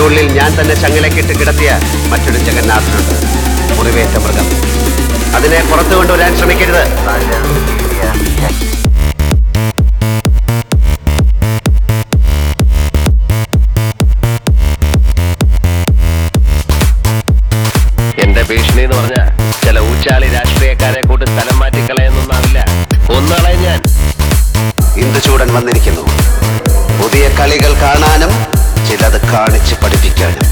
എന്റെ ഉള്ളിൽ ഞാൻ തന്നെ ചങ്ങലക്കിട്ട് കിടത്തിയ മറ്റൊരു ജഗന്നാഥനുണ്ട്. മുറിവേറ്റ മൃഗം അതിനെ പുറത്തു കൊണ്ടുവരാൻ ശ്രമിക്കരുത്. എന്റെ ഭീഷണി എന്ന് പറഞ്ഞ ചില ഊച്ചാളി രാഷ്ട്രീയക്കാരെ കൂട്ട് സ്ഥലം മാറ്റി കളയുന്നൊന്നാവില്ല ഒന്നളയും ഞാൻ ഇന്ദുചൂടൻ വന്നിരിക്കുന്നു. പുതിയ കളികൾ കാണാനും ചിലത് കാണിച്ച് പഠിപ്പിക്കാനും.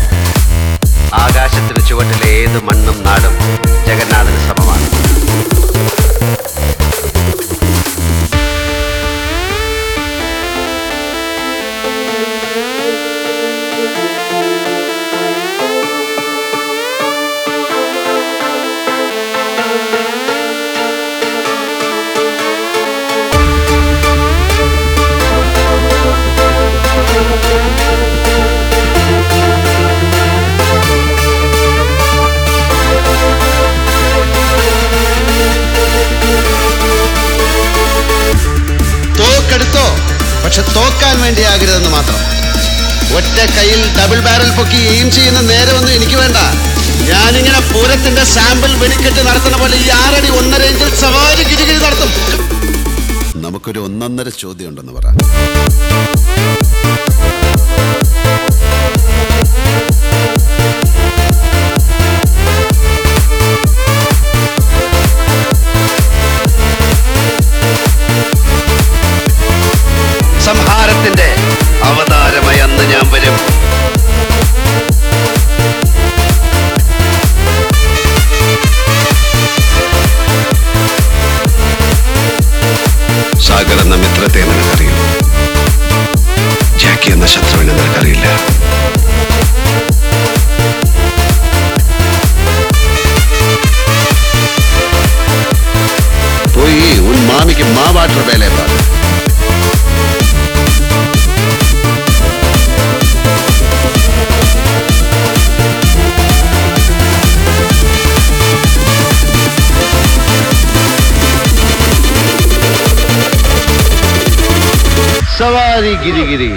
ആകാശത്തിന് ചുവട്ടിലെ ഏത് മണ്ണും നാടും പക്ഷെ തോക്കാൻ വേണ്ടിയാകരുതെന്ന് മാത്രം. ഒറ്റ കയ്യിൽ ഡബിൾ ബാരൽ പൊക്കി എയിം ചെയ്യുന്ന നേരമൊന്നും എനിക്ക് വേണ്ട. ഞാനിങ്ങനെ പൂരത്തിന്റെ സാമ്പിൾ വെടിക്കെട്ട് നടത്തുന്ന പോലെ ഈ ആറടി ഒന്നര ഇഞ്ചിൽ സവാരി ഗിരിഗിരി നടത്തും. നമുക്കൊരു ഒന്നൊന്നര ചോദ്യം ഉണ്ടെന്ന് പറ. അവതാരമായി അന്ന് ഞാൻ വരും. സാഗർ എന്ന മിത്രത്തെ നിനക്കറിയും ജാക്കി എന്ന ശത്രുവിനെ നിനക്കറിയില്ല. പോയി ഉൻ മാമിക്ക് മാവാട്ടർ വേലേ പാ സവാരി ഗിരിഗിരി